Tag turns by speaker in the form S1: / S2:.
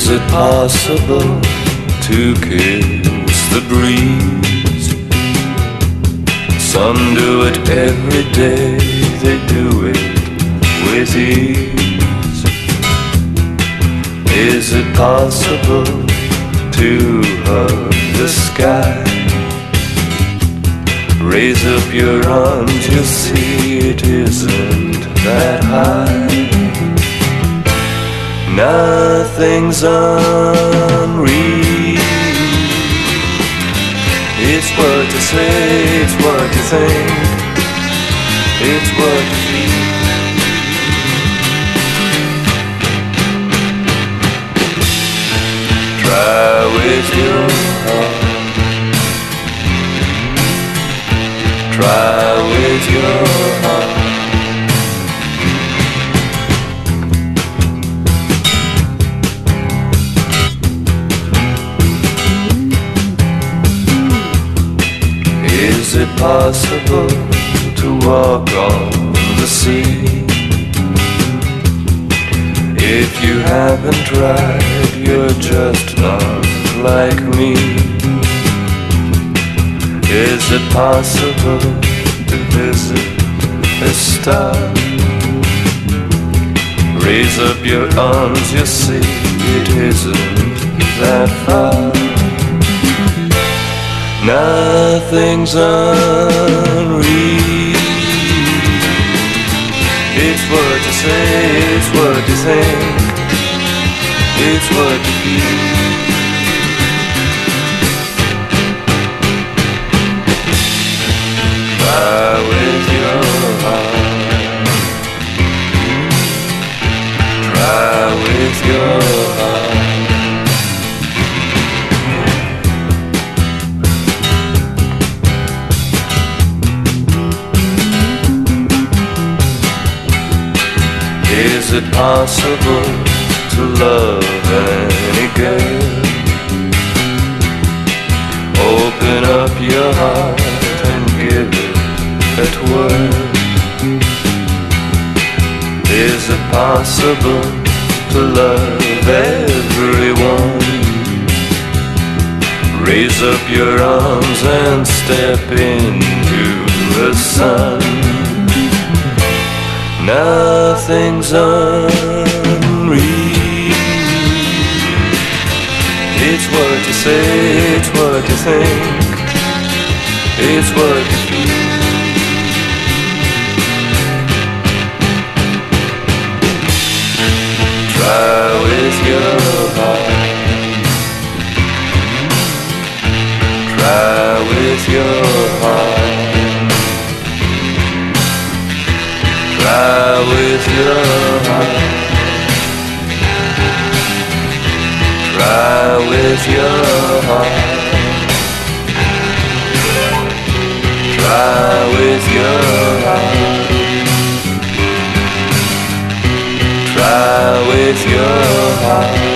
S1: Is it possible to kiss the breeze? Some do it every day, they do it with ease. Is it possible to hug the sky? Raise up your arms, you'll see it isn't that high. Nothing's unreal. It's what you say, it's what you think, it's what you feel. Try with your heart. Try with your heart. It possible to walk on the sea? If you haven't tried, you're just not like me. Is it possible to visit a star? Raise up your arms, you see it isn't that far. Nothing's unreal. It's what you say, it's what you think, it's what you feel. Try with your heart. Try with your Is it possible to love any girl? Open up your heart and give it a twirl. Is it possible to love everyone? Raise up your arms and step into the sun. Nothing's unreal. It's what you say, it's what you think, it's what you feel. Try with your heart. Try with your with your heart. Try with your heart. Try with your heart. Try with your heart.